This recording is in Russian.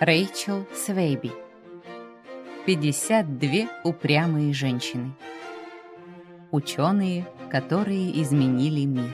Рэйчел Свейби. 52 упрямые женщины. Ученые, которые изменили мир.